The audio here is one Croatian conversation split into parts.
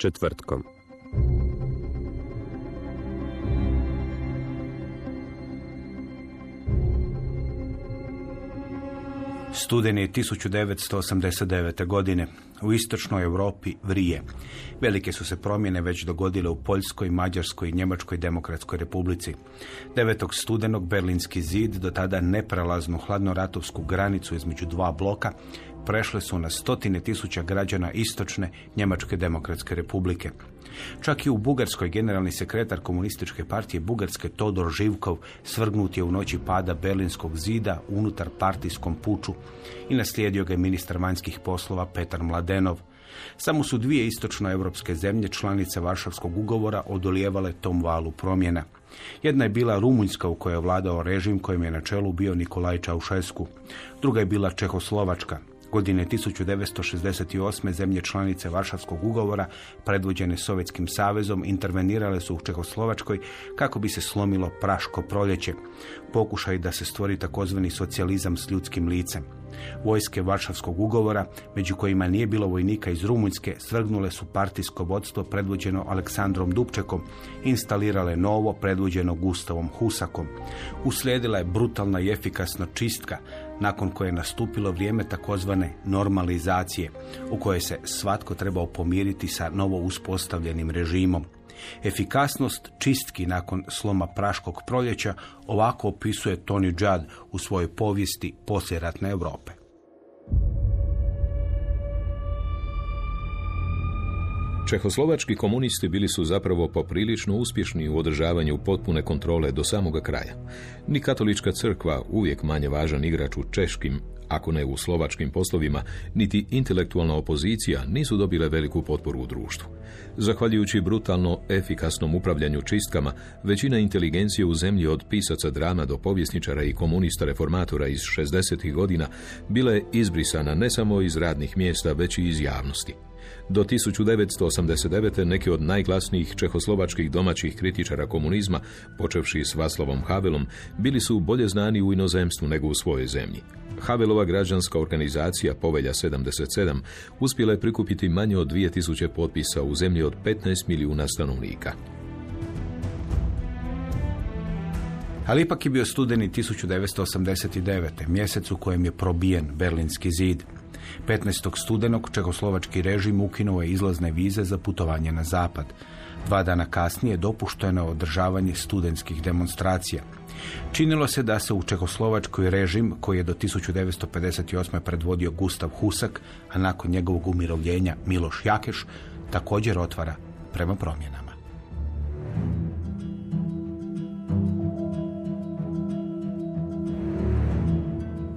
Četvrtkom. Studeni je 1989. godine. U istočnoj Europi vrije. Velike su se promjene već dogodile u Poljskoj, Mađarskoj i Njemačkoj demokratskoj republici. 9. studenog Berlinski zid, do tada neprelaznu hladnoratovsku granicu između dva bloka, prešle su na stotine tisuća građana istočne Njemačke demokratske republike. Čak i u Bugarskoj generalni sekretar komunističke partije Bugarske Todor Živkov svrgnut je u noći pada Berlinskog zida unutar partijskom puču i naslijedio ga je ministar vanjskih poslova Petar Mladenov. Samo su dvije istočnoevropske zemlje članice Varšavskog ugovora odolijevale tom valu promjena. Jedna je bila Rumunjska u kojoj je vladao režim kojem je na čelu bio Nikolaj Čaušesku. Druga je bila Čehoslovačka. Godine 1968. zemlje članice Varšavskog ugovora, predvođene Sovjetskim savezom, intervenirale su u Čehoslovačkoj kako bi se slomilo praško proljeće. Pokušaj da se stvori takozvani socijalizam s ljudskim licem. Vojske Varšavskog ugovora, među kojima nije bilo vojnika iz Rumunjske, svrgnule su partijsko vodstvo predvođeno Aleksandrom Dubčekom, instalirale novo predvođeno Gustavom Husakom. Uslijedila je brutalna i efikasna čistka, nakon koje je nastupilo vrijeme takozvane normalizacije, u kojoj se svatko trebao pomiriti sa novo uspostavljenim režimom. Efikasnost čistki nakon sloma Praškog proljeća ovako opisuje Tony Judd u svojoj povijesti poslijeratne Europe. Čehoslovački komunisti bili su zapravo poprilično uspješni u održavanju potpune kontrole do samoga kraja. Ni katolička crkva, uvijek manje važan igrač u češkim, ako ne u slovačkim poslovima, niti intelektualna opozicija nisu dobile veliku potporu u društvu. Zahvaljujući brutalno efikasnom upravljanju čistkama, većina inteligencije u zemlji od pisaca drama do povjesničara i komunista reformatora iz 60. godina bila je izbrisana ne samo iz radnih mjesta, već i iz javnosti. Do 1989. neki od najglasnijih čehoslovačkih domaćih kritičara komunizma, počevši s Vaslavom Havelom, bili su bolje znani u inozemstvu nego u svojoj zemlji. Havelova građanska organizacija Povelja 77 uspjela je prikupiti manje od 2000 potpisa u zemlji od 15 milijuna stanovnika. Ali ipak je bio studeni 1989. mjesec u kojem je probijen Berlinski zid. 15. studenog čehoslovački režim ukinuo je izlazne vize za putovanje na zapad. Dva dana kasnije dopušteno je održavanje studentskih demonstracija. Činilo se da se u Čehoslovačkoj režim, koji je do 1958. predvodio Gustav Husak, a nakon njegovog umirovljenja Miloš Jakeš, također otvara prema promjenama.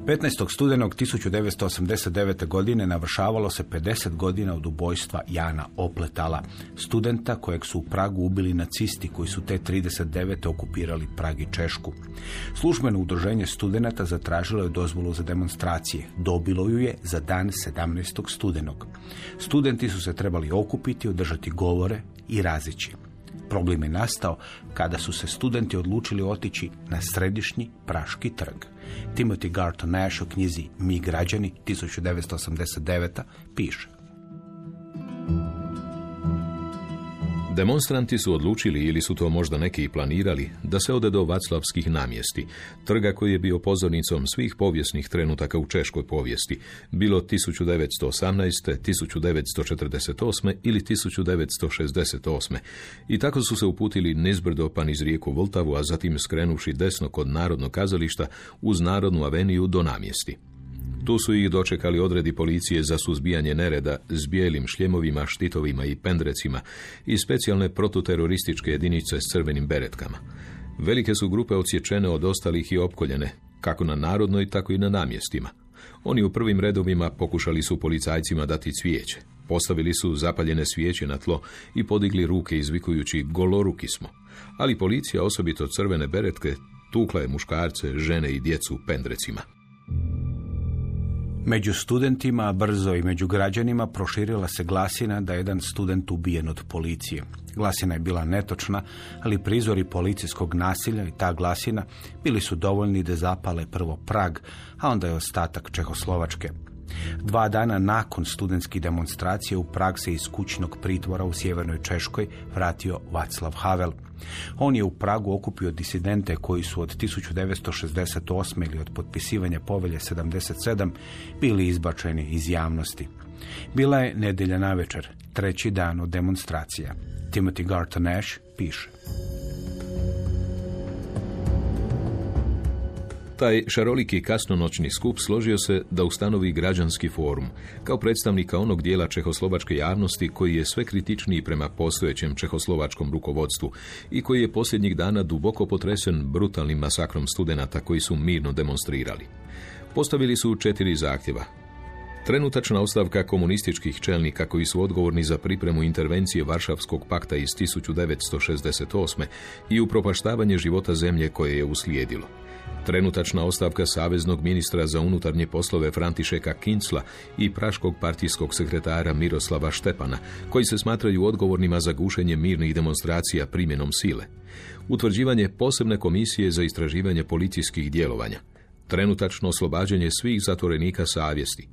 15. studenog 1989. godine navršavalo se 50 godina od ubojstva Jana Opletala, studenta kojeg su u Pragu ubili nacisti koji su te 39. okupirali Prag i Češku. Službeno udruženje studenata zatražilo je dozvolu za demonstracije. Dobilo ju je za dan 17. studenog. Studenti su se trebali okupiti, održati govore i razići. Problem je nastao kada su se studenti odlučili otići na središnji Praški trg. Timothy Garton Nash u knjizi Mi građani 1989. piše. Demonstranti su odlučili, ili su to možda neki i planirali, da se ode do Vaclavskih namjesti, trga koji je bio pozornicom svih povijesnih trenutaka u češkoj povijesti, bilo 1918., 1948. ili 1968. I tako su se uputili nizbrdo pa niz rijeku Vltavu, a zatim skrenuši desno kod Narodnog kazališta uz Narodnu aveniju do namjesti. Tu su ih dočekali odredi policije za suzbijanje nereda s bijelim šljemovima, štitovima i pendrecima i specijalne protuterorističke jedinice s crvenim beretkama. Velike su grupe odsječene od ostalih i opkoljene, kako na narodnoj, tako i na namjestima. Oni u prvim redovima pokušali su policajcima dati cvijeće. Postavili su zapaljene svijeće na tlo i podigli ruke izvikujući goloruki smo. Ali policija, osobito crvene beretke, tukla je muškarce, žene i djecu pendrecima. Među studentima, brzo i među građanima proširila se glasina da je jedan student ubijen od policije. Glasina je bila netočna, ali prizori policijskog nasilja i ta glasina bili su dovoljni da zapale prvo Prag, a onda je ostatak Čehoslovačke. Dva dana nakon studentskih demonstracije u Prag se iz kućnog pritvora u sjevernoj Češkoj vratio Vaclav Havel. On je u Pragu okupio disidente koji su od 1968. ili od potpisivanja povelje 77 bili izbačeni iz javnosti. Bila je nedjelja navečer, treći dan od demonstracija. Timothy Garton Nash piše. Taj šaroliki kasnonoćni skup složio se da ustanovi građanski forum, kao predstavnika onog dijela čehoslovačke javnosti koji je sve kritičniji prema postojećem čehoslovačkom rukovodstvu i koji je posljednjih dana duboko potresen brutalnim masakrom studenata koji su mirno demonstrirali. Postavili su četiri zahtjeva. Trenutačna ostavka komunističkih čelnika koji su odgovorni za pripremu intervencije Varšavskog pakta iz 1968. i upropaštavanje života zemlje koje je uslijedilo. Trenutačna ostavka saveznog ministra za unutarnje poslove Františeka Kincla i praškog partijskog sekretara Miroslava Štepana, koji se smatraju odgovornima za gušenje mirnih demonstracija primjenom sile. Utvrđivanje posebne komisije za istraživanje policijskih djelovanja. Trenutačno oslobađanje svih zatvorenika savjesti.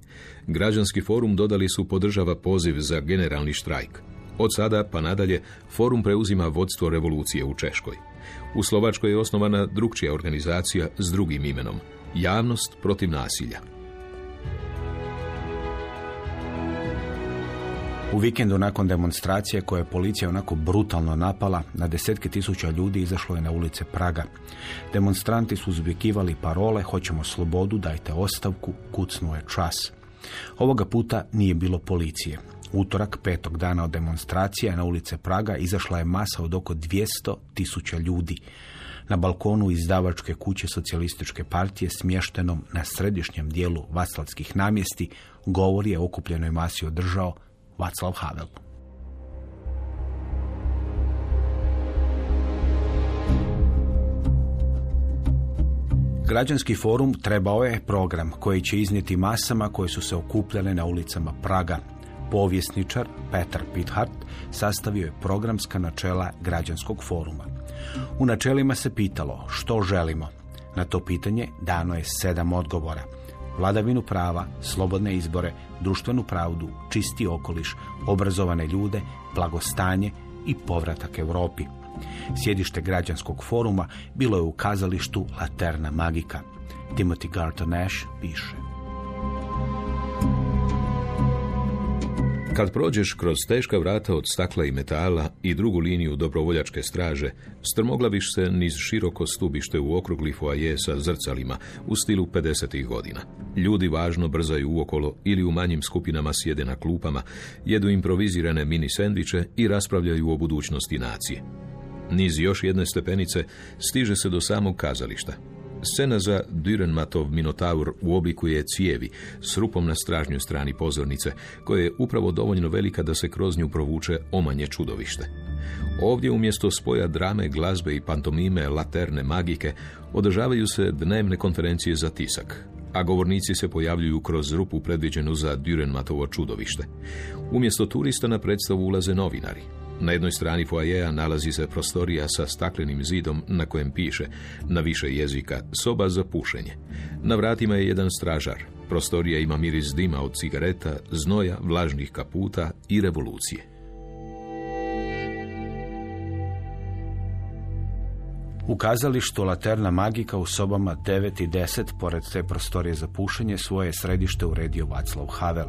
Građanski forum dodali su podržava poziv za generalni štrajk. Od sada pa nadalje forum preuzima vodstvo revolucije u Češkoj. U Slovačkoj je osnovana drugčija organizacija s drugim imenom. Javnost protiv nasilja. U vikendu nakon demonstracije koje je policija onako brutalno napala, na desetke tisuća ljudi izašlo je na ulice Praga. Demonstranti su uzvikivali parole Hoćemo slobodu, dajte ostavku, kucnuo je čas. Ovoga puta nije bilo policije. Utorak, petog dana od demonstracije, na ulice Praga izašla je masa od oko 200 tisuća ljudi. Na balkonu izdavačke kuće socijalističke partije smještenom na središnjem dijelu Vaclavskih namjesti govor je okupljenoj masi održao Vaclav Havel. Građanski forum trebao je program koji će iznijeti masama koje su se okupljale na ulicama Praga. Povjesničar Petar Pithart sastavio je programska načela građanskog foruma. U načelima se pitalo što želimo. Na to pitanje dano je sedam odgovora. Vladavinu prava, slobodne izbore, društvenu pravdu, čisti okoliš, obrazovane ljude, blagostanje i povratak Europi. Sjedište građanskog foruma bilo je u kazalištu Laterna Magika. Timothy Garton Nash piše. Kad prođeš kroz teška vrata od stakla i metala i drugu liniju dobrovoljačke straže, strmoglaviš se niz široko stubište u okrugli foaje sa zrcalima u stilu 50. godina. Ljudi važno brzaju uokolo ili u manjim skupinama sjede na klupama, jedu improvizirane mini sendviče i raspravljaju o budućnosti nacije. Niz još jedne stepenice stiže se do samog kazališta. Scena za Dürrenmatov Minotaur u obliku je cijevi s rupom na stražnjoj strani pozornice, koja je upravo dovoljno velika da se kroz nju provuče omanje čudovište. Ovdje umjesto spoja drame, glazbe i pantomime, laterne, magike, održavaju se dnevne konferencije za tisak, a govornici se pojavljuju kroz rupu predviđenu za Dürrenmatovo čudovište. Umjesto turista na predstavu ulaze novinari, na jednoj strani foajeja nalazi se prostorija sa staklenim zidom na kojem piše na više jezika soba za pušenje. Na vratima je jedan stražar. Prostorija ima miris dima od cigareta, znoja, vlažnih kaputa i revolucije. U kazalištu Laterna Magika u sobama 9 i 10, pored te prostorije za pušenje, svoje središte uredio Vaclav Havel.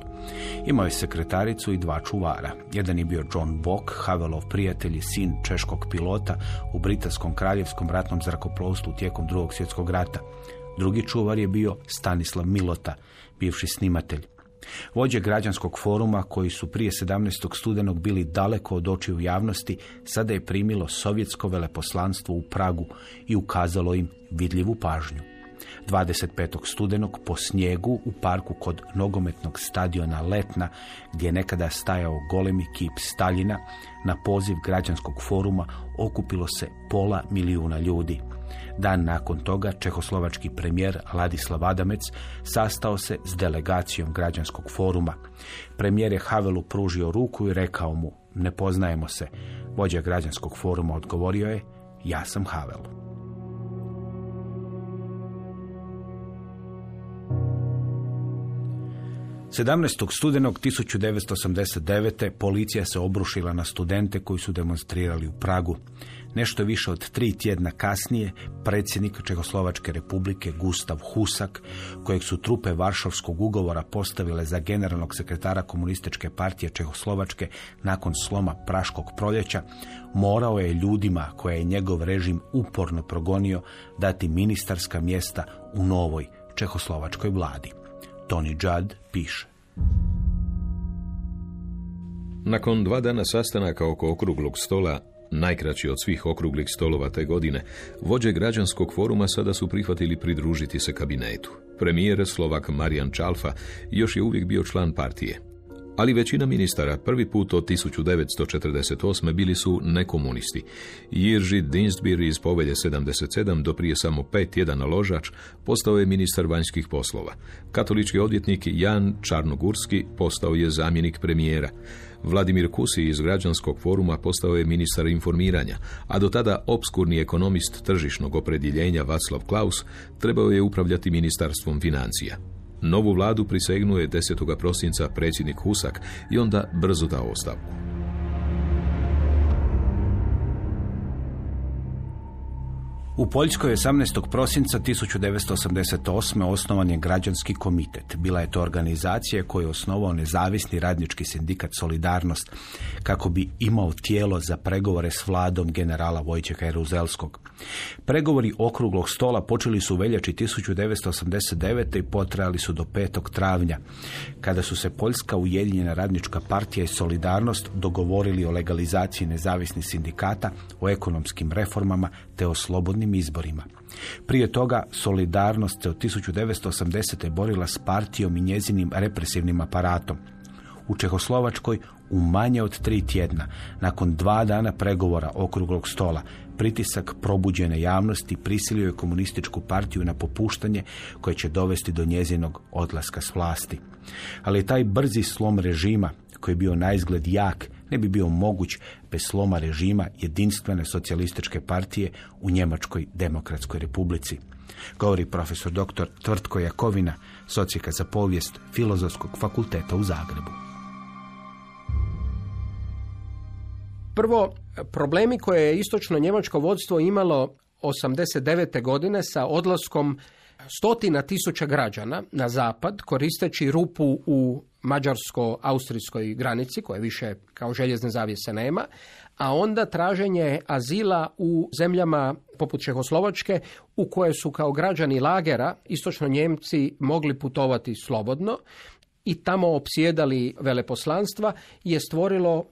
Imao je sekretaricu i dva čuvara. Jedan je bio John Bock, Havelov prijatelj i sin češkog pilota u Britanskom kraljevskom ratnom zrakoplovstvu tijekom drugog svjetskog rata. Drugi čuvar je bio Stanislav Milota, bivši snimatelj. Vođe građanskog foruma, koji su prije 17. studenog bili daleko od očiju javnosti, sada je primilo sovjetsko veleposlanstvo u Pragu i ukazalo im vidljivu pažnju. 25. studenog po snijegu u parku kod nogometnog stadiona Letna, gdje je nekada stajao golemi kip Staljina, na poziv građanskog foruma okupilo se pola milijuna ljudi. Dan nakon toga čehoslovački premijer Ladislav Adamec sastao se s delegacijom građanskog foruma. Premijer je Havelu pružio ruku i rekao mu, ne poznajemo se. Vođa građanskog foruma odgovorio je, ja sam Havel. 17. studenog 1989. policija se obrušila na studente koji su demonstrirali u Pragu. Nešto više od tri tjedna kasnije predsjednik Čehoslovačke republike Gustav Husak, kojeg su trupe Varšavskog ugovora postavile za generalnog sekretara komunističke partije Čehoslovačke nakon sloma Praškog proljeća, morao je ljudima koje je njegov režim uporno progonio dati ministarska mjesta u novoj Čehoslovačkoj vladi. Tony Judd piše. Nakon dva dana sastanaka oko okruglog stola, najkraći od svih okruglih stolova te godine, vođe građanskog foruma sada su prihvatili pridružiti se kabinetu. Premijer Slovak Marijan Čalfa još je uvijek bio član partije ali većina ministara prvi put od 1948. bili su nekomunisti. Jirži Dinsbir iz povelje 77 do prije samo pet tjedana ložač postao je ministar vanjskih poslova. Katolički odvjetnik Jan Čarnogurski postao je zamjenik premijera. Vladimir Kusi iz građanskog foruma postao je ministar informiranja, a do tada obskurni ekonomist tržišnog opredjeljenja Vaclav Klaus trebao je upravljati ministarstvom financija. Novu vladu prisegnuje 10. prosinca predsjednik Husak i onda brzo dao ostavku. U Poljskoj 18. prosinca 1988. osnovan je građanski komitet. Bila je to organizacija koju je osnovao nezavisni radnički sindikat Solidarnost kako bi imao tijelo za pregovore s vladom generala Vojčeka Jeruzelskog. Pregovori okruglog stola počeli su u veljači 1989. i potrajali su do 5. travnja, kada su se Poljska ujedinjena radnička partija i Solidarnost dogovorili o legalizaciji nezavisnih sindikata, o ekonomskim reformama te o slobodnim izborima. Prije toga Solidarnost se od 1980. borila s partijom i njezinim represivnim aparatom. U Čehoslovačkoj u manje od tri tjedna, nakon dva dana pregovora okruglog stola, pritisak probuđene javnosti prisilio je komunističku partiju na popuštanje koje će dovesti do njezinog odlaska s vlasti. Ali taj brzi slom režima, koji je bio na izgled jak, ne bi bio moguć bez sloma režima jedinstvene socijalističke partije u Njemačkoj demokratskoj republici. Govori profesor dr. Tvrtko Jakovina, socijaka za povijest Filozofskog fakulteta u Zagrebu. Prvo, problemi koje je istočno njemačko vodstvo imalo 89. godine sa odlaskom stotina tisuća građana na zapad koristeći rupu u mađarsko-austrijskoj granici koje više kao željezne zavjese nema, a onda traženje azila u zemljama poput Čehoslovačke u koje su kao građani lagera istočno Njemci mogli putovati slobodno i tamo opsjedali veleposlanstva je stvorilo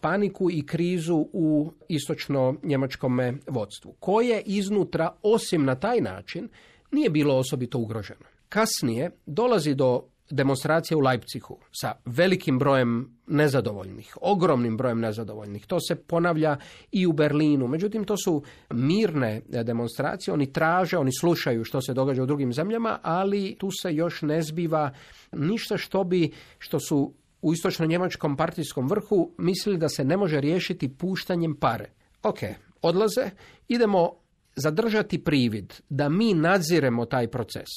paniku i krizu u istočno njemačkom vodstvu, koje iznutra, osim na taj način, nije bilo osobito ugroženo. Kasnije dolazi do demonstracije u Leipzigu sa velikim brojem nezadovoljnih, ogromnim brojem nezadovoljnih. To se ponavlja i u Berlinu. Međutim, to su mirne demonstracije. Oni traže, oni slušaju što se događa u drugim zemljama, ali tu se još ne zbiva ništa što bi, što su u istočno-njemačkom partijskom vrhu mislili da se ne može riješiti puštanjem pare. Ok, odlaze, idemo zadržati privid da mi nadziremo taj proces.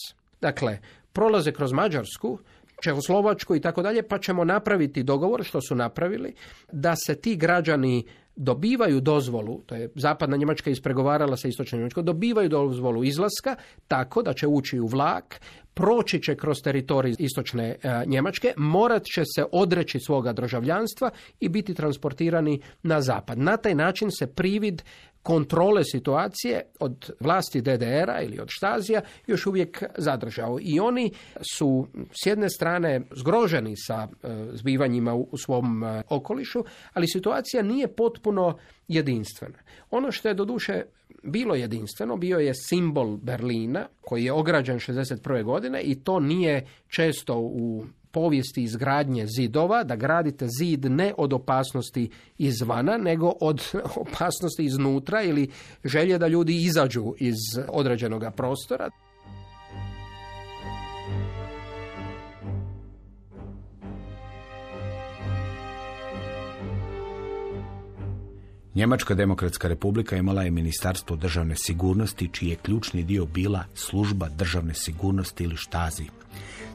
Dakle, prolaze kroz Mađarsku, Čehoslovačku i tako dalje, pa ćemo napraviti dogovor, što su napravili, da se ti građani dobivaju dozvolu, to je zapadna Njemačka ispregovarala sa istočnom Njemačkom, dobivaju dozvolu izlaska tako da će ući u vlak, proći će kroz teritorij istočne e, Njemačke, morat će se odreći svoga državljanstva i biti transportirani na zapad. Na taj način se privid kontrole situacije od vlasti DDR-a ili od Štazija još uvijek zadržao. I oni su s jedne strane zgroženi sa e, zbivanjima u, svom e, okolišu, ali situacija nije potpuno jedinstvena. Ono što je doduše bilo jedinstveno, bio je simbol Berlina koji je ograđen 61. godine i to nije često u povijesti izgradnje zidova, da gradite zid ne od opasnosti izvana, nego od opasnosti iznutra ili želje da ljudi izađu iz određenog prostora. Njemačka demokratska republika imala je ministarstvo državne sigurnosti, čiji je ključni dio bila služba državne sigurnosti ili štazi.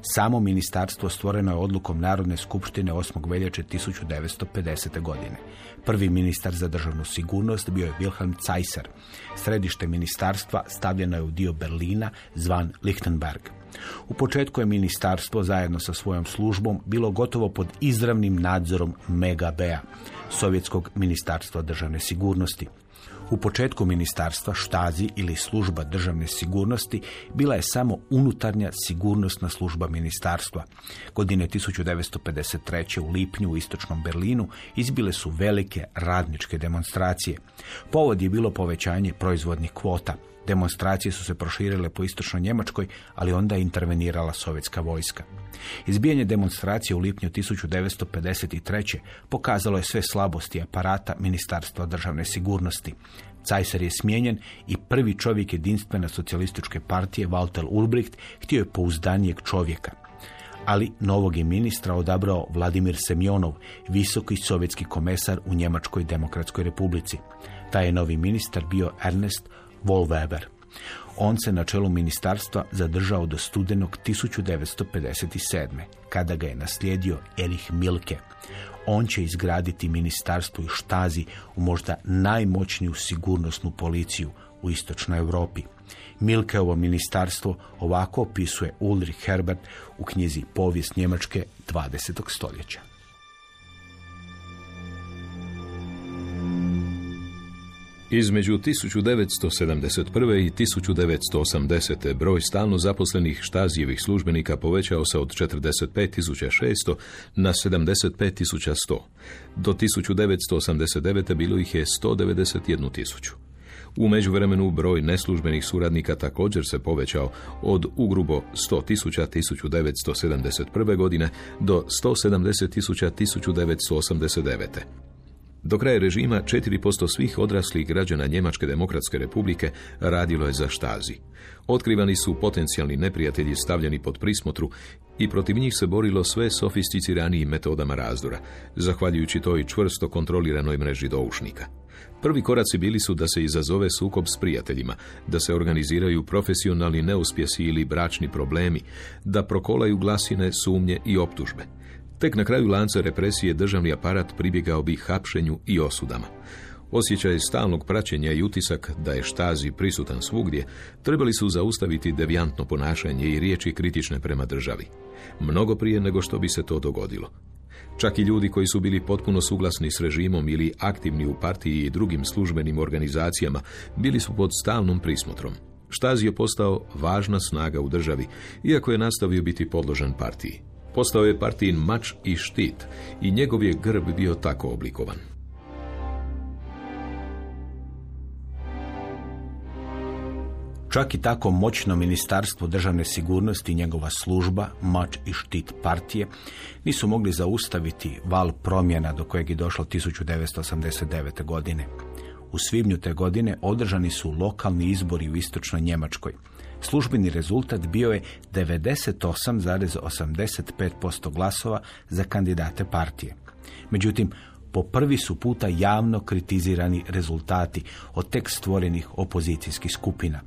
Samo ministarstvo stvoreno je odlukom Narodne skupštine 8. veljače 1950. godine. Prvi ministar za državnu sigurnost bio je Wilhelm Zeisser. Središte ministarstva stavljeno je u dio Berlina zvan Lichtenberg. U početku je ministarstvo zajedno sa svojom službom bilo gotovo pod izravnim nadzorom MGB-a, Sovjetskog ministarstva državne sigurnosti. U početku ministarstva štazi ili služba državne sigurnosti bila je samo unutarnja sigurnosna služba ministarstva. Godine 1953. u lipnju u istočnom Berlinu izbile su velike radničke demonstracije. Povod je bilo povećanje proizvodnih kvota. Demonstracije su se proširile po istočnoj Njemačkoj, ali onda je intervenirala sovjetska vojska. Izbijanje demonstracije u lipnju 1953. pokazalo je sve slabosti aparata Ministarstva državne sigurnosti. Cajsar je smijenjen i prvi čovjek jedinstvene socijalističke partije, Walter Ulbricht, htio je pouzdanijeg čovjeka. Ali novog je ministra odabrao Vladimir Semjonov, visoki sovjetski komesar u Njemačkoj demokratskoj republici. Taj je novi ministar bio Ernest Wollweber. On se na čelu ministarstva zadržao do studenog 1957. kada ga je naslijedio Erich Milke. On će izgraditi ministarstvo i štazi u možda najmoćniju sigurnosnu policiju u istočnoj Europi. Milkeovo ministarstvo ovako opisuje Ulrich Herbert u knjizi Povijest Njemačke 20. stoljeća. Između 1971. i 1980. broj stalno zaposlenih štazijevih službenika povećao se od 45.600 na 75.100. Do 1989. bilo ih je 191.000. U međuvremenu broj neslužbenih suradnika također se povećao od ugrubo 100.000 1971. godine do 170.000 1989. Do kraja režima 4% svih odraslih građana Njemačke demokratske republike radilo je za štazi. Otkrivani su potencijalni neprijatelji stavljeni pod prismotru i protiv njih se borilo sve sofisticiranijim metodama razdora, zahvaljujući toj čvrsto kontroliranoj mreži doušnika. Prvi koraci bili su da se izazove sukob s prijateljima, da se organiziraju profesionalni neuspjesi ili bračni problemi, da prokolaju glasine, sumnje i optužbe. Tek na kraju lanca represije državni aparat pribjegao bi hapšenju i osudama. Osjećaj stalnog praćenja i utisak da je štazi prisutan svugdje, trebali su zaustaviti devijantno ponašanje i riječi kritične prema državi. Mnogo prije nego što bi se to dogodilo. Čak i ljudi koji su bili potpuno suglasni s režimom ili aktivni u partiji i drugim službenim organizacijama bili su pod stalnom prismotrom. Štazi je postao važna snaga u državi, iako je nastavio biti podložan partiji. Postao je partijin mač i štit i njegov je grb bio tako oblikovan. Čak i tako moćno ministarstvo državne sigurnosti i njegova služba, mač i štit partije, nisu mogli zaustaviti val promjena do kojeg je došlo 1989. godine. U svibnju te godine održani su lokalni izbori u istočnoj Njemačkoj. Službeni rezultat bio je 98,85% glasova za kandidate partije. Međutim, po prvi su puta javno kritizirani rezultati od tek stvorenih opozicijskih skupina.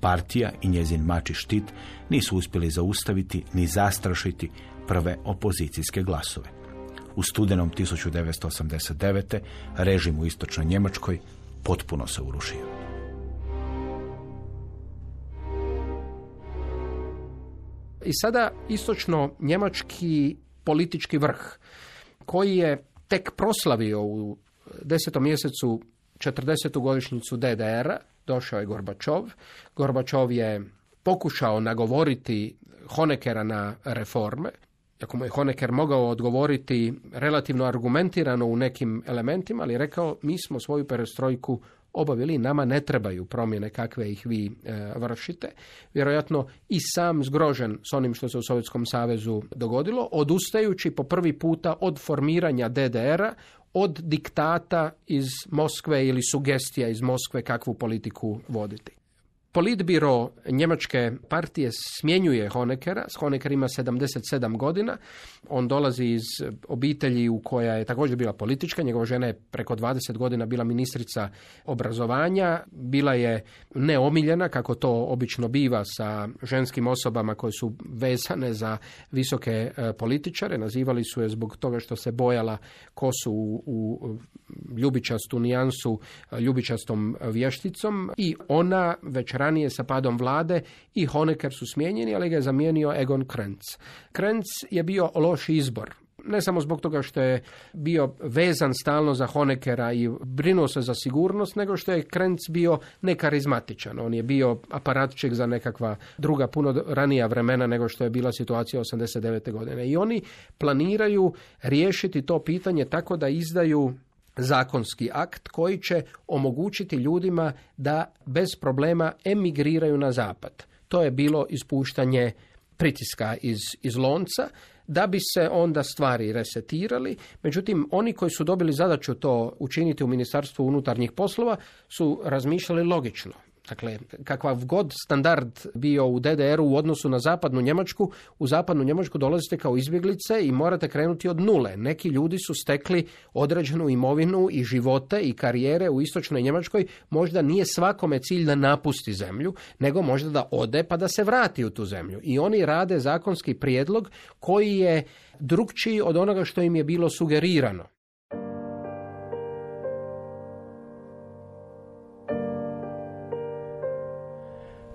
Partija i njezin mači štit nisu uspjeli zaustaviti ni zastrašiti prve opozicijske glasove. U studenom 1989. režim u istočnoj Njemačkoj potpuno se urušio. I sada istočno njemački politički vrh koji je tek proslavio u desetom mjesecu 40. godišnjicu DDR-a, došao je Gorbačov. Gorbačov je pokušao nagovoriti Honekera na reforme, ako mu je Honeker mogao odgovoriti relativno argumentirano u nekim elementima, ali je rekao mi smo svoju perestrojku obavili, nama ne trebaju promjene kakve ih vi e, vršite. Vjerojatno i sam zgrožen s onim što se u Sovjetskom savezu dogodilo, odustajući po prvi puta od formiranja DDR-a, od diktata iz Moskve ili sugestija iz Moskve kakvu politiku voditi. Politbiro Njemačke partije smjenjuje Honekera. Honeker ima 77 godina. On dolazi iz obitelji u koja je također bila politička. Njegova žena je preko 20 godina bila ministrica obrazovanja. Bila je neomiljena, kako to obično biva sa ženskim osobama koje su vezane za visoke e, političare. Nazivali su je zbog toga što se bojala kosu u, u ljubičastu nijansu ljubičastom vješticom i ona već ranije sa padom vlade i Honecker su smijenjeni, ali ga je zamijenio Egon Krenz. Krenz je bio loš izbor. Ne samo zbog toga što je bio vezan stalno za Honekera i brinuo se za sigurnost, nego što je Krenz bio nekarizmatičan. On je bio aparatček za nekakva druga puno ranija vremena nego što je bila situacija 89. godine. I oni planiraju riješiti to pitanje tako da izdaju zakonski akt koji će omogućiti ljudima da bez problema emigriraju na zapad. To je bilo ispuštanje pritiska iz, iz lonca da bi se onda stvari resetirali. Međutim, oni koji su dobili zadaću to učiniti u Ministarstvu unutarnjih poslova su razmišljali logično. Dakle, kakav god standard bio u DDR-u u odnosu na zapadnu Njemačku, u zapadnu Njemačku dolazite kao izbjeglice i morate krenuti od nule. Neki ljudi su stekli određenu imovinu i živote i karijere u istočnoj Njemačkoj. Možda nije svakome cilj da napusti zemlju, nego možda da ode pa da se vrati u tu zemlju. I oni rade zakonski prijedlog koji je drugčiji od onoga što im je bilo sugerirano.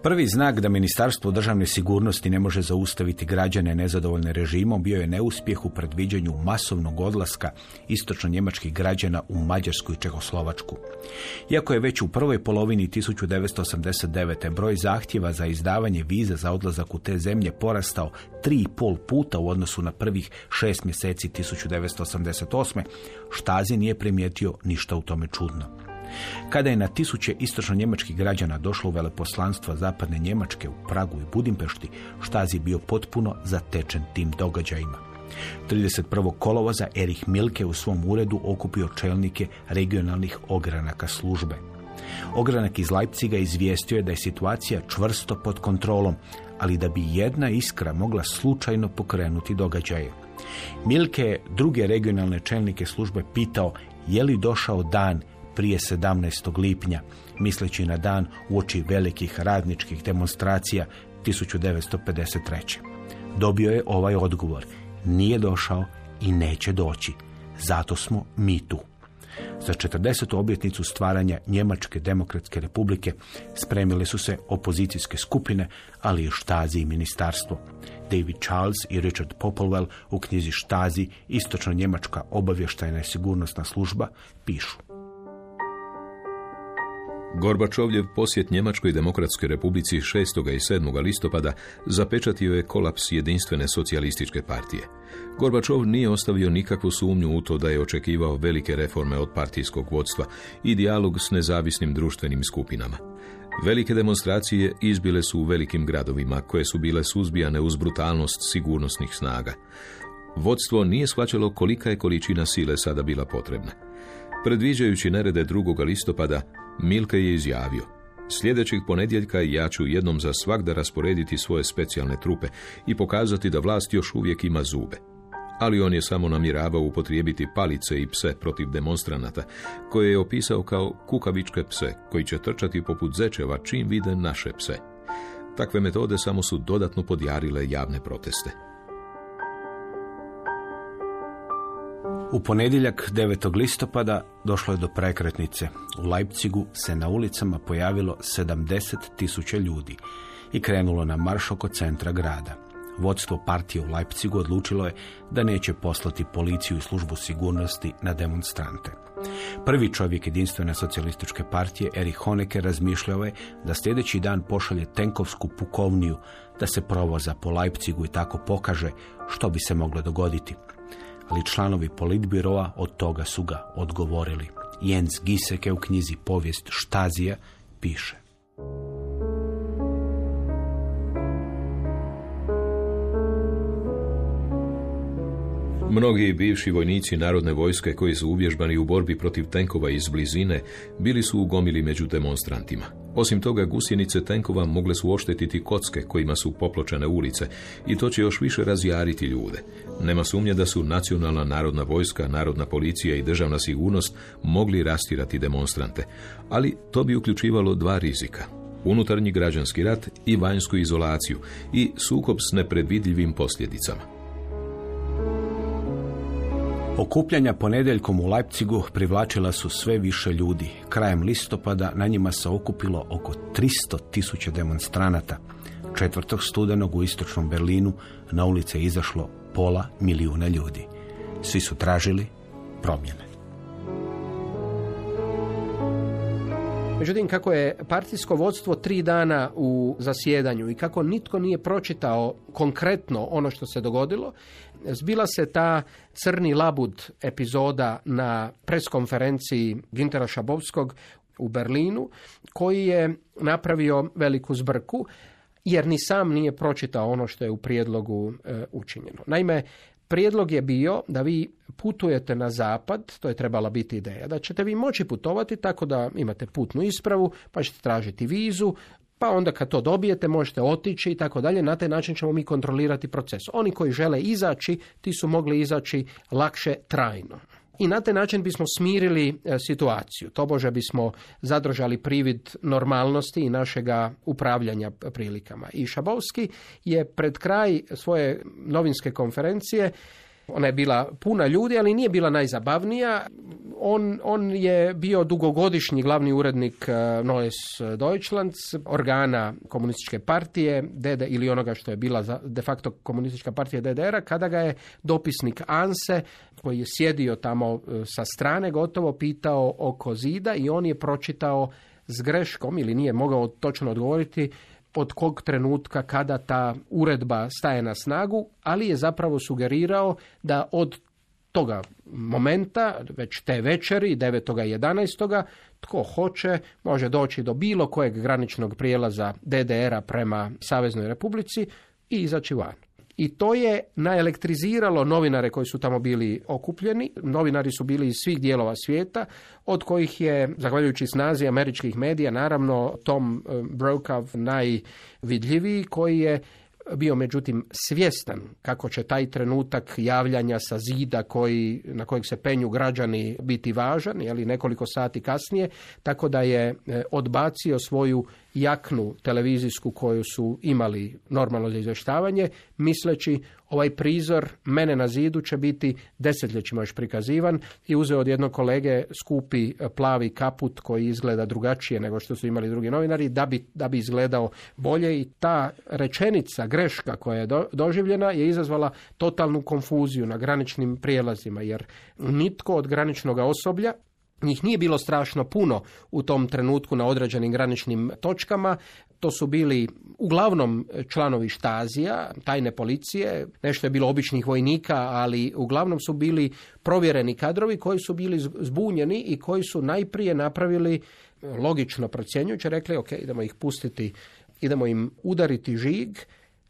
Prvi znak da Ministarstvo državne sigurnosti ne može zaustaviti građane nezadovoljne režimom bio je neuspjeh u predviđanju masovnog odlaska istočno-njemačkih građana u Mađarsku i Čehoslovačku. Iako je već u prvoj polovini 1989. broj zahtjeva za izdavanje viza za odlazak u te zemlje porastao tri i pol puta u odnosu na prvih šest mjeseci 1988. Štazi nije primijetio ništa u tome čudno. Kada je na tisuće istočno-njemačkih građana došlo u veleposlanstva zapadne Njemačke u Pragu i Budimpešti, Štazi bio potpuno zatečen tim događajima. 31. kolovoza Erich Milke u svom uredu okupio čelnike regionalnih ogranaka službe. Ogranak iz Leipziga izvijestio je da je situacija čvrsto pod kontrolom, ali da bi jedna iskra mogla slučajno pokrenuti događaje. Milke je druge regionalne čelnike službe pitao je li došao dan prije 17. lipnja, misleći na dan uoči velikih radničkih demonstracija 1953. Dobio je ovaj odgovor. Nije došao i neće doći. Zato smo mi tu. Za 40. obljetnicu stvaranja Njemačke demokratske republike spremile su se opozicijske skupine, ali i štazi i ministarstvo. David Charles i Richard Popplewell u knjizi Štazi, istočno njemačka obavještajna i sigurnosna služba, pišu. Gorbačovljev posjet Njemačkoj demokratskoj republici 6. i 7. listopada zapečatio je kolaps jedinstvene socijalističke partije. Gorbačov nije ostavio nikakvu sumnju u to da je očekivao velike reforme od partijskog vodstva i dijalog s nezavisnim društvenim skupinama. Velike demonstracije izbile su u velikim gradovima koje su bile suzbijane uz brutalnost sigurnosnih snaga. Vodstvo nije shvaćalo kolika je količina sile sada bila potrebna. Predviđajući nerede 2. listopada, Milke je izjavio, sljedećeg ponedjeljka ja ću jednom za svak rasporediti svoje specijalne trupe i pokazati da vlast još uvijek ima zube. Ali on je samo namjeravao upotrijebiti palice i pse protiv demonstranata, koje je opisao kao kukavičke pse, koji će trčati poput zečeva čim vide naše pse. Takve metode samo su dodatno podjarile javne proteste. U ponedjeljak 9. listopada došlo je do prekretnice. U Leipzigu se na ulicama pojavilo 70 tisuća ljudi i krenulo na marš oko centra grada. Vodstvo partije u Leipzigu odlučilo je da neće poslati policiju i službu sigurnosti na demonstrante. Prvi čovjek jedinstvene socijalističke partije, Erich Honecker, razmišljao je da sljedeći dan pošalje tenkovsku pukovniju da se provoza po Leipzigu i tako pokaže što bi se moglo dogoditi ali članovi politbiroa od toga su ga odgovorili. Jens Giseke u knjizi Povijest Štazija piše. Mnogi bivši vojnici narodne vojske koji su uvježbani u borbi protiv tenkova iz blizine bili su ugomili među demonstrantima. Osim toga, gusjenice tenkova mogle su oštetiti kocke kojima su popločene ulice i to će još više razjariti ljude. Nema sumnje da su nacionalna narodna vojska, narodna policija i državna sigurnost mogli rastirati demonstrante, ali to bi uključivalo dva rizika. Unutarnji građanski rat i vanjsku izolaciju i sukob s nepredvidljivim posljedicama. Okupljanja ponedjeljkom u Leipzigu privlačila su sve više ljudi. Krajem listopada na njima se okupilo oko 300 tisuća demonstranata. Četvrtog studenog u istočnom Berlinu na ulice izašlo pola milijuna ljudi. Svi su tražili promjene. Međutim, kako je partijsko vodstvo tri dana u zasjedanju i kako nitko nije pročitao konkretno ono što se dogodilo, zbila se ta crni labud epizoda na preskonferenciji Gintera Šabovskog u Berlinu, koji je napravio veliku zbrku, jer ni sam nije pročitao ono što je u prijedlogu e, učinjeno. Naime, Prijedlog je bio da vi putujete na zapad, to je trebala biti ideja, da ćete vi moći putovati tako da imate putnu ispravu, pa ćete tražiti vizu, pa onda kad to dobijete možete otići i tako dalje. Na taj način ćemo mi kontrolirati proces. Oni koji žele izaći, ti su mogli izaći lakše trajno. I na taj način bismo smirili e, situaciju. Tobože bismo zadržali privid normalnosti i našega upravljanja prilikama. I Šabovski je pred kraj svoje novinske konferencije ona je bila puna ljudi, ali nije bila najzabavnija. On, on je bio dugogodišnji glavni urednik eh, Neues Deutschlands, organa komunističke partije, DD, ili onoga što je bila de facto komunistička partija DDR-a, kada ga je dopisnik Anse, koji je sjedio tamo eh, sa strane, gotovo pitao oko zida i on je pročitao s greškom, ili nije mogao točno odgovoriti, od kog trenutka kada ta uredba staje na snagu, ali je zapravo sugerirao da od toga momenta, već te večeri, 9. i 11. tko hoće može doći do bilo kojeg graničnog prijelaza DDR-a prema Saveznoj Republici i izaći van. I to je naelektriziralo novinare koji su tamo bili okupljeni. Novinari su bili iz svih dijelova svijeta, od kojih je, zahvaljujući snazi američkih medija, naravno Tom eh, Brokaw najvidljiviji, koji je bio međutim svjestan kako će taj trenutak javljanja sa zida koji, na kojeg se penju građani biti važan, ali nekoliko sati kasnije, tako da je eh, odbacio svoju jaknu televizijsku koju su imali normalno za izvještavanje, misleći ovaj prizor mene na zidu će biti desetljećima još prikazivan i uzeo od jednog kolege skupi e, plavi kaput koji izgleda drugačije nego što su imali drugi novinari da bi, da bi izgledao bolje i ta rečenica, greška koja je doživljena je izazvala totalnu konfuziju na graničnim prijelazima jer nitko od graničnog osoblja njih nije bilo strašno puno u tom trenutku na određenim graničnim točkama. To su bili uglavnom članovi štazija, tajne policije, nešto je bilo običnih vojnika, ali uglavnom su bili provjereni kadrovi koji su bili zbunjeni i koji su najprije napravili logično procjenjujući, rekli ok, idemo ih pustiti, idemo im udariti žig,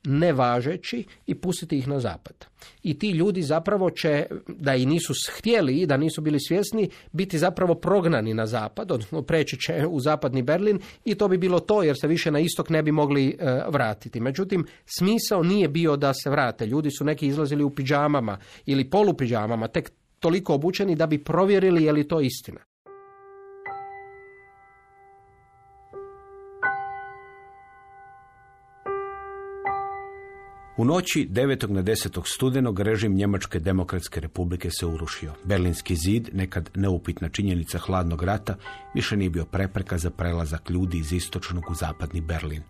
nevažeći i pustiti ih na zapad. I ti ljudi zapravo će, da i nisu htjeli i da nisu bili svjesni, biti zapravo prognani na zapad, odnosno preći će u zapadni Berlin i to bi bilo to jer se više na istok ne bi mogli e, vratiti. Međutim, smisao nije bio da se vrate. Ljudi su neki izlazili u piđamama ili polupiđamama, tek toliko obučeni da bi provjerili je li to istina. U noći 9. na 10. studenog režim Njemačke demokratske republike se urušio. Berlinski zid, nekad neupitna činjenica hladnog rata, više nije bio prepreka za prelazak ljudi iz istočnog u zapadni Berlin.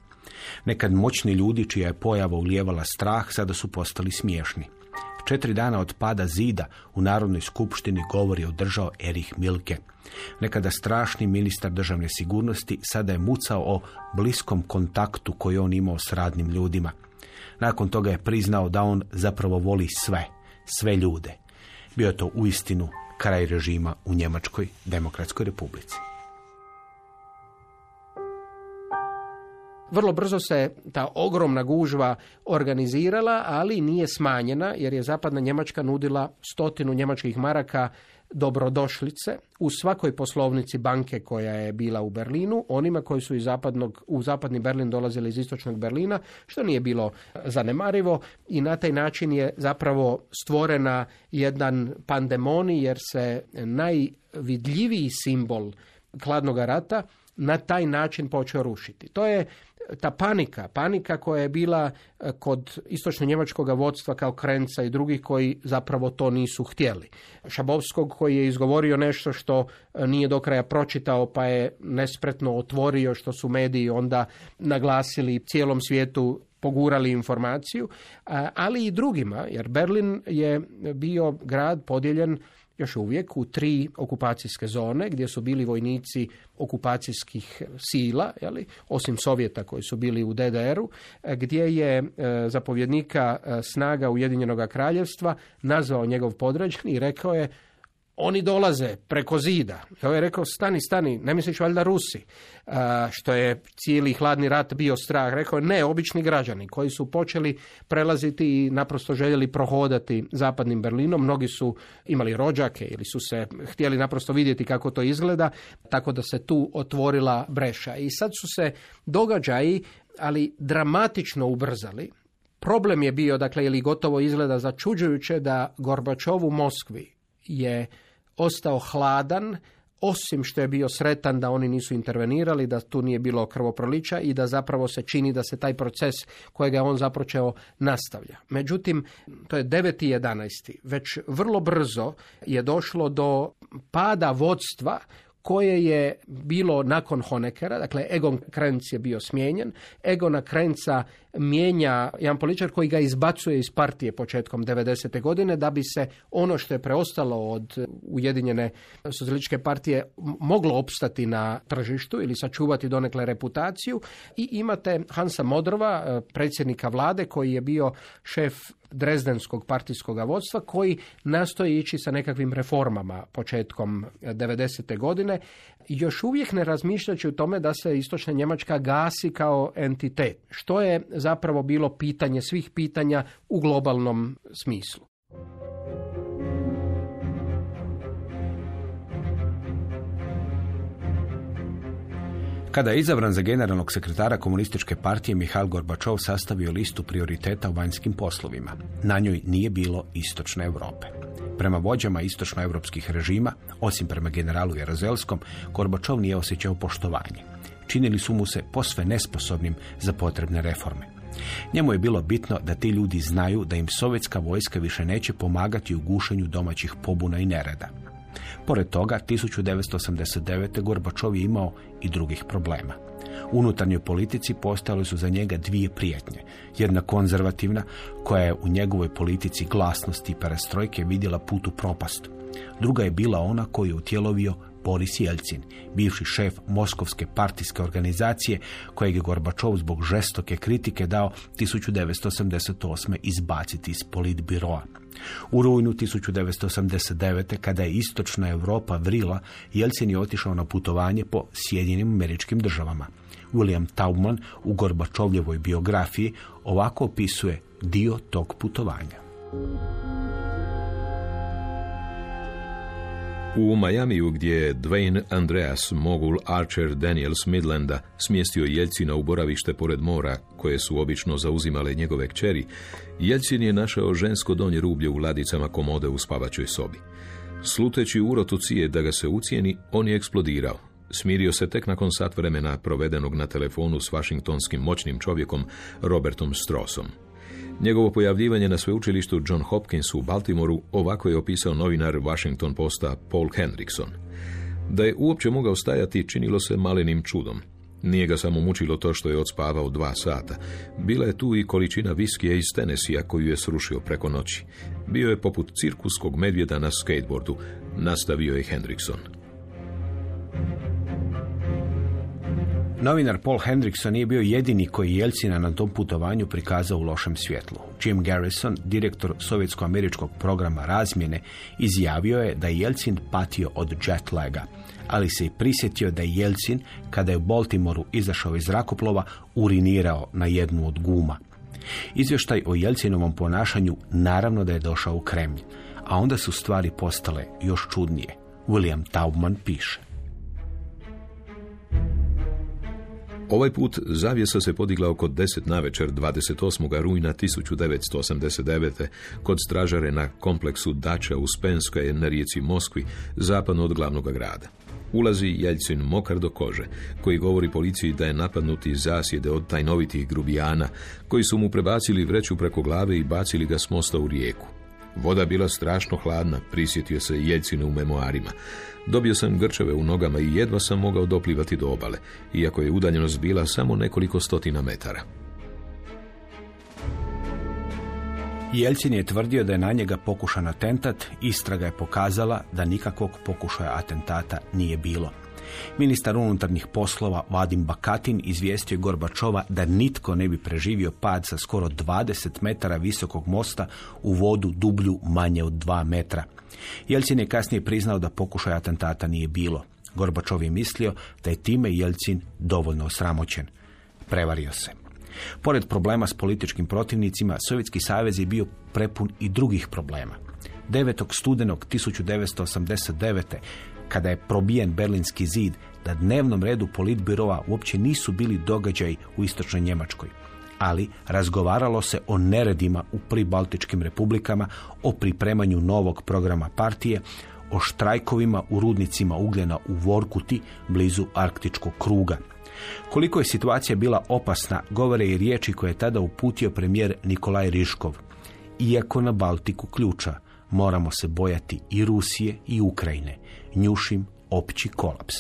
Nekad moćni ljudi čija je pojava ulijevala strah, sada su postali smiješni. Četiri dana od pada zida u Narodnoj skupštini govori je održao Erich Milke. Nekada strašni ministar državne sigurnosti sada je mucao o bliskom kontaktu koji on imao s radnim ljudima. Nakon toga je priznao da on zapravo voli sve, sve ljude. Bio je to uistinu kraj režima u Njemačkoj demokratskoj republici. Vrlo brzo se ta ogromna gužva organizirala, ali nije smanjena jer je zapadna Njemačka nudila stotinu njemačkih maraka dobrodošlice u svakoj poslovnici banke koja je bila u Berlinu, onima koji su iz zapadnog, u zapadni Berlin dolazili iz istočnog Berlina, što nije bilo zanemarivo i na taj način je zapravo stvorena jedan pandemoni jer se najvidljiviji simbol hladnog rata na taj način počeo rušiti. To je ta panika, panika koja je bila e, kod istočno njemačkog vodstva kao Krenca i drugih koji zapravo to nisu htjeli. Šabovskog koji je izgovorio nešto što e, nije do kraja pročitao pa je nespretno otvorio što su mediji onda naglasili cijelom svijetu pogurali informaciju, ali i drugima, jer Berlin je bio grad podijeljen još uvijek u tri okupacijske zone gdje su bili vojnici okupacijskih sila, jeli, osim Sovjeta koji su bili u DDR-u, gdje je e, zapovjednika e, snaga Ujedinjenog kraljevstva nazvao njegov podređen i rekao je oni dolaze preko zida. Ja je rekao, stani, stani, ne misliš valjda Rusi, što je cijeli hladni rat bio strah. Rekao je, ne, obični građani koji su počeli prelaziti i naprosto željeli prohodati zapadnim Berlinom. Mnogi su imali rođake ili su se htjeli naprosto vidjeti kako to izgleda, tako da se tu otvorila breša. I sad su se događaji, ali dramatično ubrzali. Problem je bio, dakle, ili gotovo izgleda začuđujuće da Gorbačov u Moskvi je ostao hladan, osim što je bio sretan da oni nisu intervenirali, da tu nije bilo krvoprolića i da zapravo se čini da se taj proces kojega je on započeo nastavlja. Međutim, to je 9.11. Već vrlo brzo je došlo do pada vodstva koje je bilo nakon Honekera, dakle Egon Krenz je bio smijenjen, Egona Krenca mijenja jedan političar koji ga izbacuje iz partije početkom 90. godine da bi se ono što je preostalo od Ujedinjene socijalističke partije moglo opstati na tržištu ili sačuvati donekle reputaciju i imate Hansa Modrova, predsjednika vlade koji je bio šef Drezdenskog partijskog vodstva koji nastoji ići sa nekakvim reformama početkom 90. godine još uvijek ne razmišljajući o tome da se istočna Njemačka gasi kao entitet, što je zapravo bilo pitanje svih pitanja u globalnom smislu. Kada je izabran za generalnog sekretara komunističke partije, Mihail Gorbačov sastavio listu prioriteta u vanjskim poslovima. Na njoj nije bilo istočne Europe. Prema vođama istočnoevropskih režima, osim prema generalu Jarozelskom, Gorbačov nije osjećao poštovanje. Činili su mu se posve nesposobnim za potrebne reforme. Njemu je bilo bitno da ti ljudi znaju da im sovjetska vojska više neće pomagati u gušenju domaćih pobuna i nereda. Pored toga, 1989. Gorbačov je imao i drugih problema. Unutarnjoj politici postojale su za njega dvije prijetnje. Jedna konzervativna, koja je u njegovoj politici glasnosti i perestrojke vidjela put u propast. Druga je bila ona koju je utjelovio Boris Jelcin, bivši šef Moskovske partijske organizacije, kojeg je Gorbačov zbog žestoke kritike dao 1988. izbaciti iz politbiroa. U rujnu 1989. kada je istočna Europa vrila, Jelcin je otišao na putovanje po Sjedinjenim američkim državama. William Taubman u Gorbačovljevoj biografiji ovako opisuje dio tog putovanja. U Majamiju gdje je Dwayne Andreas, mogul Archer Daniels Midlanda, smjestio Jeljcina u boravište pored mora, koje su obično zauzimale njegove kćeri, Jeljcin je našao žensko donje rublje u ladicama komode u spavačoj sobi. Sluteći urotu cije da ga se ucijeni, on je eksplodirao. Smirio se tek nakon sat vremena provedenog na telefonu s vašingtonskim moćnim čovjekom Robertom Strosom. Njegovo pojavljivanje na sveučilištu John Hopkins u Baltimoru ovako je opisao novinar Washington posta Paul Hendrickson. Da je uopće mogao stajati činilo se malenim čudom. Nije ga samo mučilo to što je odspavao dva sata. Bila je tu i količina viskija iz Tenesija koju je srušio preko noći. Bio je poput cirkuskog medvjeda na skateboardu, nastavio je Hendrickson. Novinar Paul Hendrickson nije bio jedini koji Jelcina na tom putovanju prikazao u lošem svjetlu. Jim Garrison, direktor sovjetsko-američkog programa razmjene, izjavio je da je Jelcin patio od jet laga, ali se i prisjetio da je Jelcin, kada je u Baltimoru izašao iz zrakoplova, urinirao na jednu od guma. Izvještaj o Jelcinovom ponašanju naravno da je došao u Kremlj, a onda su stvari postale još čudnije. William Taubman piše. Ovaj put zavjesa se podigla oko 10 na večer 28. rujna 1989. kod stražare na kompleksu Dača u Spenskoj na rijeci Moskvi, zapadno od glavnog grada. Ulazi Jeljcin mokar do kože, koji govori policiji da je napadnuti zasjede od tajnovitih grubijana, koji su mu prebacili vreću preko glave i bacili ga s mosta u rijeku. Voda bila strašno hladna, prisjetio se Jeljcine u memoarima. Dobio sam grčeve u nogama i jedva sam mogao doplivati do obale, iako je udaljenost bila samo nekoliko stotina metara. Jelcin je tvrdio da je na njega pokušan atentat, istraga je pokazala da nikakvog pokušaja atentata nije bilo. Ministar unutarnjih poslova Vadim Bakatin izvijestio je Gorbačova da nitko ne bi preživio pad sa skoro 20 metara visokog mosta u vodu dublju manje od 2 metra. Jelcin je kasnije priznao da pokušaj atentata nije bilo. Gorbačov je mislio da je time Jelcin dovoljno osramoćen. Prevario se. Pored problema s političkim protivnicima, Sovjetski savez je bio prepun i drugih problema. 9. studenog 1989 kada je probijen Berlinski zid, na dnevnom redu politbirova uopće nisu bili događaji u istočnoj Njemačkoj. Ali razgovaralo se o neredima u pribaltičkim republikama, o pripremanju novog programa partije, o štrajkovima u rudnicima ugljena u Vorkuti, blizu Arktičkog kruga. Koliko je situacija bila opasna, govore i riječi koje je tada uputio premijer Nikolaj Riškov. Iako na Baltiku ključa, moramo se bojati i Rusije i Ukrajine. Njušim opći kolaps.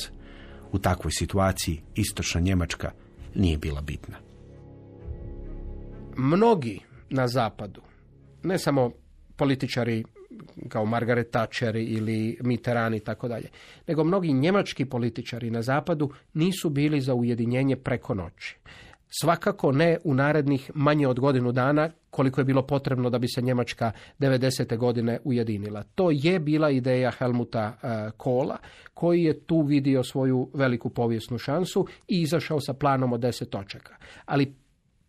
U takvoj situaciji istočna Njemačka nije bila bitna. Mnogi na zapadu, ne samo političari kao Margaret Thatcher ili Mitterrand i tako dalje, nego mnogi njemački političari na zapadu nisu bili za ujedinjenje preko noći. Svakako ne u narednih manje od godinu dana koliko je bilo potrebno da bi se Njemačka 90. godine ujedinila. To je bila ideja Helmuta e, Kola koji je tu vidio svoju veliku povijesnu šansu i izašao sa planom od deset točaka. Ali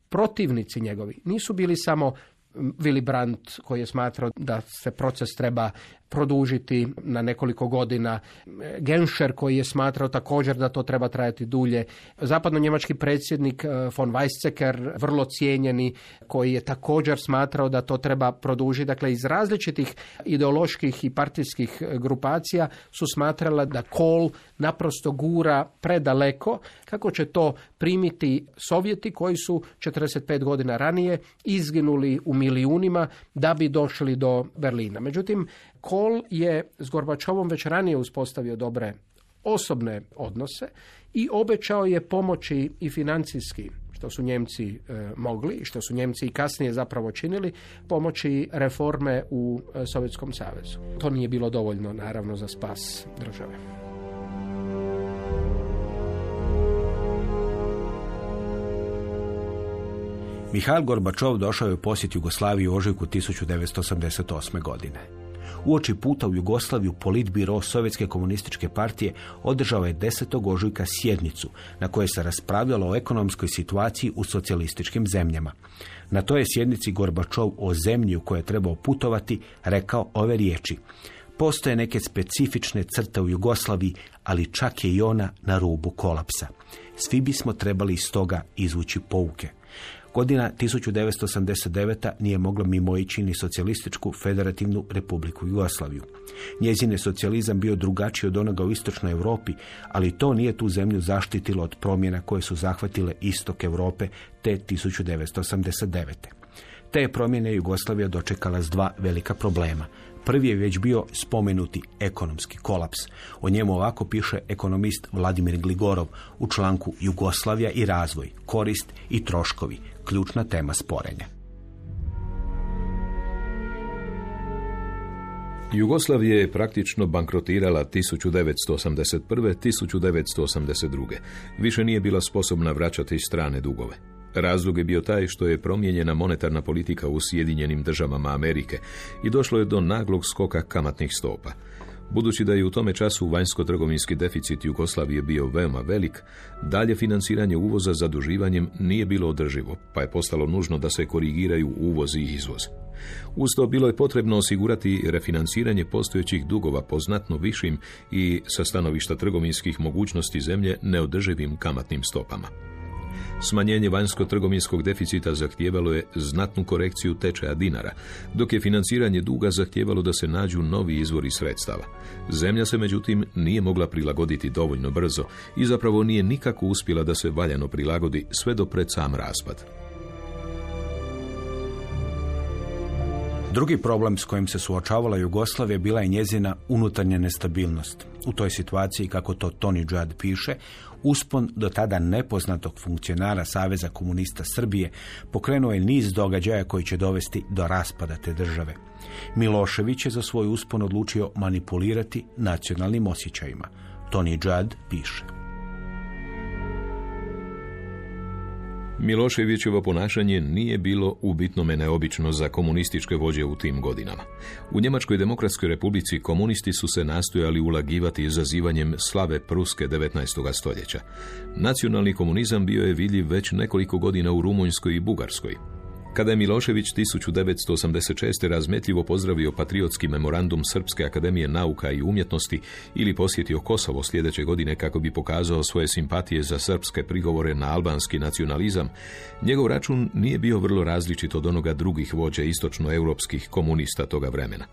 protivnici njegovi nisu bili samo Willy Brandt koji je smatrao da se proces treba produžiti na nekoliko godina. Genscher koji je smatrao također da to treba trajati dulje. Zapadno-njemački predsjednik eh, von Weizsäcker, vrlo cijenjeni, koji je također smatrao da to treba produžiti. Dakle, iz različitih ideoloških i partijskih grupacija su smatrala da Kohl naprosto gura predaleko kako će to primiti Sovjeti koji su 45 godina ranije izginuli u milijunima da bi došli do Berlina. Međutim, Kol je s Gorbačovom već ranije uspostavio dobre osobne odnose i obećao je pomoći i financijski što su Njemci e, mogli i što su Njemci i kasnije zapravo činili, pomoći reforme u e, Sovjetskom savezu. To nije bilo dovoljno, naravno, za spas države. Mihail Gorbačov došao je u posjet Jugoslaviji u ožujku 1988. godine. Uoči puta u Jugoslaviju politbiro Sovjetske komunističke partije održao je 10. ožujka sjednicu na kojoj se raspravljalo o ekonomskoj situaciji u socijalističkim zemljama. Na toj je sjednici Gorbačov o zemlji u kojoj je trebao putovati rekao ove riječi. Postoje neke specifične crte u Jugoslaviji, ali čak je i ona na rubu kolapsa. Svi bismo trebali iz toga izvući pouke. Godina 1989. nije mogla mimoići ni socijalističku federativnu republiku Jugoslaviju. Njezin je socijalizam bio drugačiji od onoga u istočnoj Europi, ali to nije tu zemlju zaštitilo od promjena koje su zahvatile istok Europe te 1989. Te promjene Jugoslavija dočekala s dva velika problema. Prvi je već bio spomenuti ekonomski kolaps. O njemu ovako piše ekonomist Vladimir Gligorov u članku Jugoslavija i razvoj, korist i troškovi, ključna tema sporenja. Jugoslavija je praktično bankrotirala 1981. 1982. Više nije bila sposobna vraćati strane dugove. Razlog je bio taj što je promijenjena monetarna politika u Sjedinjenim državama Amerike i došlo je do naglog skoka kamatnih stopa. Budući da je u tome času vanjsko-trgovinski deficit Jugoslavije bio veoma velik, dalje financiranje uvoza zaduživanjem nije bilo održivo, pa je postalo nužno da se korigiraju uvoz i izvoz. Uz to bilo je potrebno osigurati refinanciranje postojećih dugova po znatno višim i sa stanovišta trgovinskih mogućnosti zemlje neodrživim kamatnim stopama. Smanjenje vanjsko-trgovinskog deficita zahtijevalo je znatnu korekciju tečaja dinara, dok je financiranje duga zahtijevalo da se nađu novi izvori sredstava. Zemlja se međutim nije mogla prilagoditi dovoljno brzo i zapravo nije nikako uspjela da se valjano prilagodi sve do pred sam raspad. Drugi problem s kojim se suočavala Jugoslavija bila je njezina unutarnja nestabilnost. U toj situaciji, kako to Tony Judd piše, uspon do tada nepoznatog funkcionara Saveza komunista Srbije pokrenuo je niz događaja koji će dovesti do raspada te države. Milošević je za svoj uspon odlučio manipulirati nacionalnim osjećajima. Tony Judd piše. Miloševićevo ponašanje nije bilo u bitnome neobično za komunističke vođe u tim godinama. U Njemačkoj demokratskoj republici komunisti su se nastojali ulagivati izazivanjem slave Pruske 19. stoljeća. Nacionalni komunizam bio je vidljiv već nekoliko godina u Rumunjskoj i Bugarskoj. Kada je Milošević 1986. razmetljivo pozdravio patriotski memorandum Srpske akademije nauka i umjetnosti ili posjetio Kosovo sljedeće godine kako bi pokazao svoje simpatije za srpske prigovore na albanski nacionalizam, njegov račun nije bio vrlo različit od onoga drugih vođa istočnoeuropskih komunista toga vremena.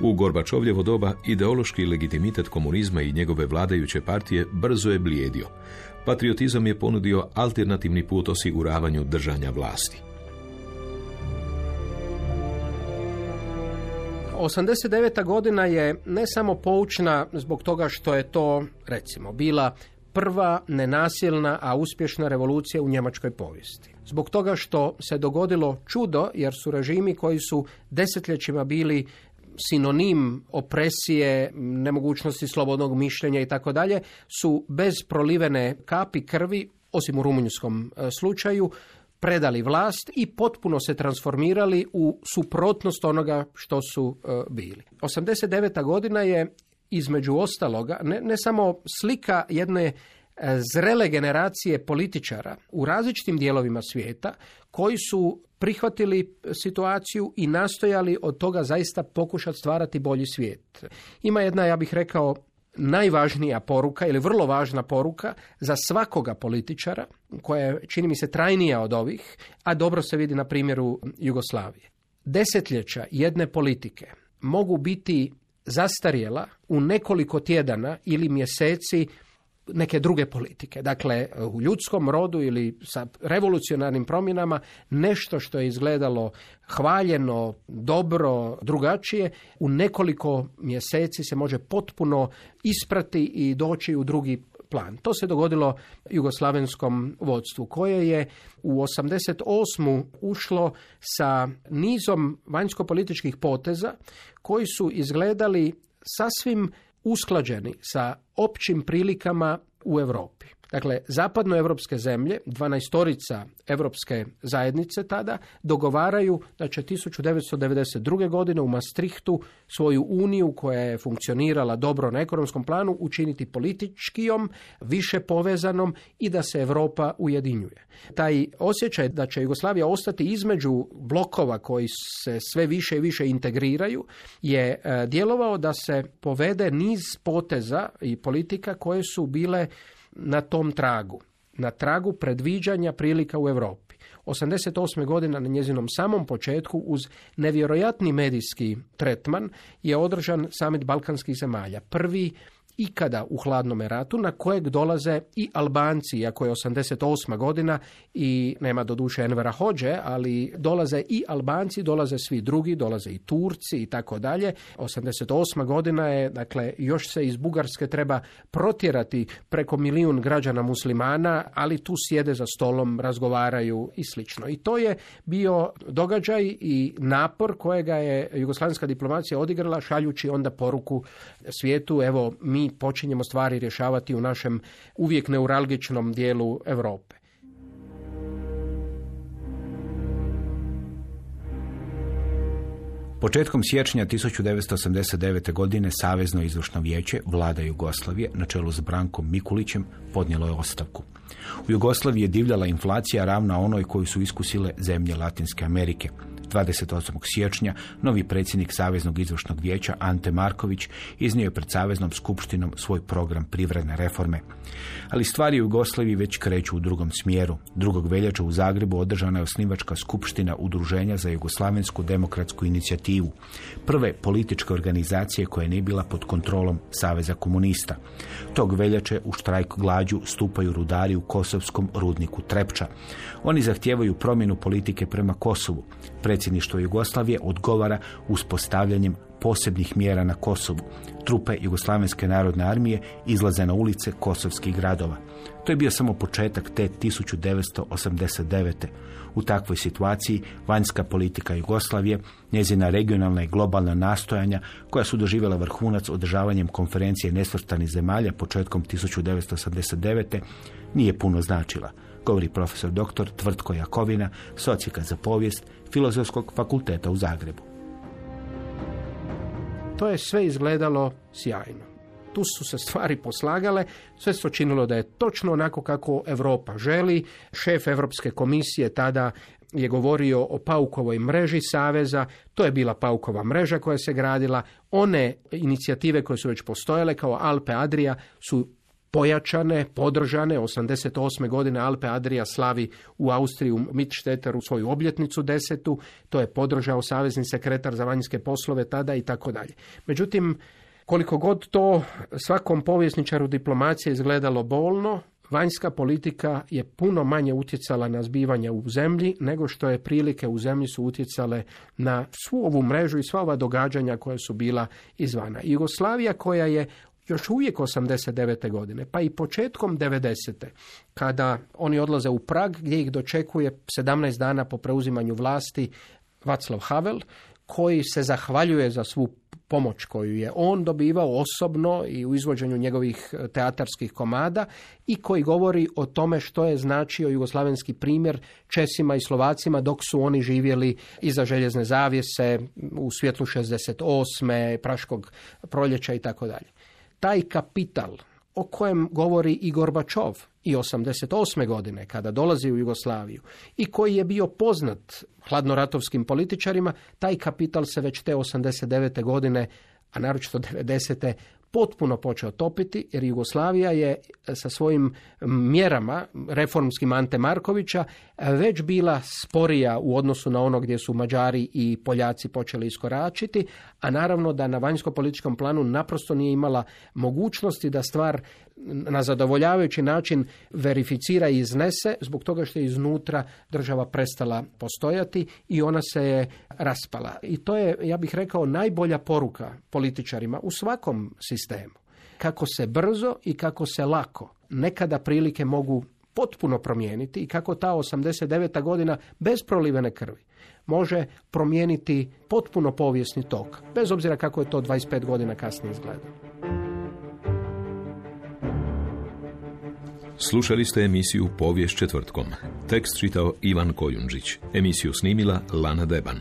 U Gorbačovljevo doba ideološki legitimitet komunizma i njegove vladajuće partije brzo je blijedio. Patriotizam je ponudio alternativni put osiguravanju držanja vlasti. 89. godina je ne samo poučna zbog toga što je to, recimo, bila prva nenasilna, a uspješna revolucija u njemačkoj povijesti. Zbog toga što se dogodilo čudo, jer su režimi koji su desetljećima bili sinonim opresije, nemogućnosti slobodnog mišljenja i tako dalje, su bez prolivene kapi krvi, osim u rumunjskom e, slučaju, predali vlast i potpuno se transformirali u suprotnost onoga što su e, bili. 89. godina je između ostaloga ne, ne samo slika jedne e, zrele generacije političara u različitim dijelovima svijeta koji su prihvatili situaciju i nastojali od toga zaista pokušati stvarati bolji svijet. Ima jedna, ja bih rekao, najvažnija poruka ili vrlo važna poruka za svakoga političara koja je, čini mi se, trajnija od ovih, a dobro se vidi na primjeru Jugoslavije. Desetljeća jedne politike mogu biti zastarjela u nekoliko tjedana ili mjeseci neke druge politike. Dakle, u ljudskom rodu ili sa revolucionarnim promjenama nešto što je izgledalo hvaljeno, dobro, drugačije, u nekoliko mjeseci se može potpuno isprati i doći u drugi plan. To se dogodilo jugoslavenskom vodstvu koje je u 88. ušlo sa nizom vanjskopolitičkih poteza koji su izgledali sasvim usklađeni sa općim prilikama u Europi. Dakle, zapadnoevropske zemlje, dvanaestorica Europske zajednice tada, dogovaraju da će 1992. godine u Maastrichtu svoju uniju koja je funkcionirala dobro na ekonomskom planu učiniti političkijom, više povezanom i da se Europa ujedinjuje. Taj osjećaj da će Jugoslavija ostati između blokova koji se sve više i više integriraju je e, djelovao da se povede niz poteza i politika koje su bile na tom tragu, na tragu predviđanja prilika u Europi. 88. godina na njezinom samom početku uz nevjerojatni medijski tretman je održan samit balkanskih zemalja. Prvi ikada u hladnom ratu, na kojeg dolaze i Albanci, iako je 88. godina i nema doduše Envera Hođe, ali dolaze i Albanci, dolaze svi drugi, dolaze i Turci i tako dalje. 88. godina je, dakle, još se iz Bugarske treba protjerati preko milijun građana muslimana, ali tu sjede za stolom, razgovaraju i slično. I to je bio događaj i napor kojega je jugoslavenska diplomacija odigrala šaljući onda poruku svijetu, evo mi počinjemo stvari rješavati u našem uvijek neuralgičnom dijelu Europe. Početkom siječnja 1989. godine Savezno izvršno vijeće vlada Jugoslavije na čelu s Brankom Mikulićem podnijelo je ostavku. U Jugoslaviji je divljala inflacija ravna onoj koju su iskusile zemlje Latinske Amerike. 28. siječnja novi predsjednik Saveznog izvršnog vijeća Ante Marković iznio je pred Saveznom skupštinom svoj program privredne reforme. Ali stvari u Jugoslaviji već kreću u drugom smjeru. Drugog veljača u Zagrebu održana je osnivačka skupština Udruženja za jugoslavensku demokratsku inicijativu. Prve političke organizacije koja nije bila pod kontrolom Saveza komunista. Tog veljače u štrajk glađu stupaju rudari u kosovskom rudniku Trepča. Oni zahtijevaju promjenu politike prema Kosovu. Predsjedništvo Jugoslavije odgovara uspostavljanjem posebnih mjera na Kosovu. Trupe Jugoslavenske narodne armije izlaze na ulice kosovskih gradova. To je bio samo početak te 1989. U takvoj situaciji vanjska politika Jugoslavije, njezina regionalna i globalna nastojanja koja su doživjela vrhunac održavanjem konferencije nesvrstanih zemalja početkom 1989. nije puno značila govori profesor dr. Tvrtko Jakovina, socijaka za povijest Filozofskog fakulteta u Zagrebu. To je sve izgledalo sjajno. Tu su se stvari poslagale, sve se činilo da je točno onako kako Europa želi. Šef Europske komisije tada je govorio o Paukovoj mreži Saveza, to je bila Paukova mreža koja se gradila, one inicijative koje su već postojale kao Alpe Adria su pojačane, podržane. 88. godine Alpe Adria slavi u Austriji u Mitšteteru svoju obljetnicu desetu. To je podržao savezni sekretar za vanjske poslove tada i tako dalje. Međutim, koliko god to svakom povjesničaru diplomacije izgledalo bolno, vanjska politika je puno manje utjecala na zbivanja u zemlji nego što je prilike u zemlji su utjecale na svu ovu mrežu i sva ova događanja koja su bila izvana. Jugoslavija koja je još uvijek 89. godine, pa i početkom 90. kada oni odlaze u Prag gdje ih dočekuje 17 dana po preuzimanju vlasti Vaclav Havel, koji se zahvaljuje za svu pomoć koju je on dobivao osobno i u izvođenju njegovih e, teatarskih komada i koji govori o tome što je značio jugoslavenski primjer Česima i Slovacima dok su oni živjeli iza željezne zavjese u svjetlu 68. Praškog proljeća i tako dalje taj kapital o kojem govori i Gorbačov i 88. godine kada dolazi u Jugoslaviju i koji je bio poznat hladnoratovskim političarima, taj kapital se već te 89. godine, a naročito 90 potpuno počeo topiti jer Jugoslavija je sa svojim mjerama reformskim Ante Markovića već bila sporija u odnosu na ono gdje su Mađari i Poljaci počeli iskoračiti, a naravno da na vanjsko-političkom planu naprosto nije imala mogućnosti da stvar na zadovoljavajući način verificira i iznese zbog toga što je iznutra država prestala postojati i ona se je raspala. I to je, ja bih rekao, najbolja poruka političarima u svakom sistemu. Kako se brzo i kako se lako nekada prilike mogu potpuno promijeniti i kako ta 89. godina bez prolivene krvi može promijeniti potpuno povijesni tok, bez obzira kako je to 25 godina kasnije izgledalo. Slušali ste emisiju Povijest četvrtkom. Tekst čitao Ivan Kojundžić. Emisiju snimila Lana Deban.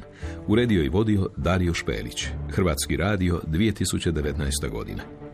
Uredio i vodio Dario Špelić. Hrvatski radio 2019. godina.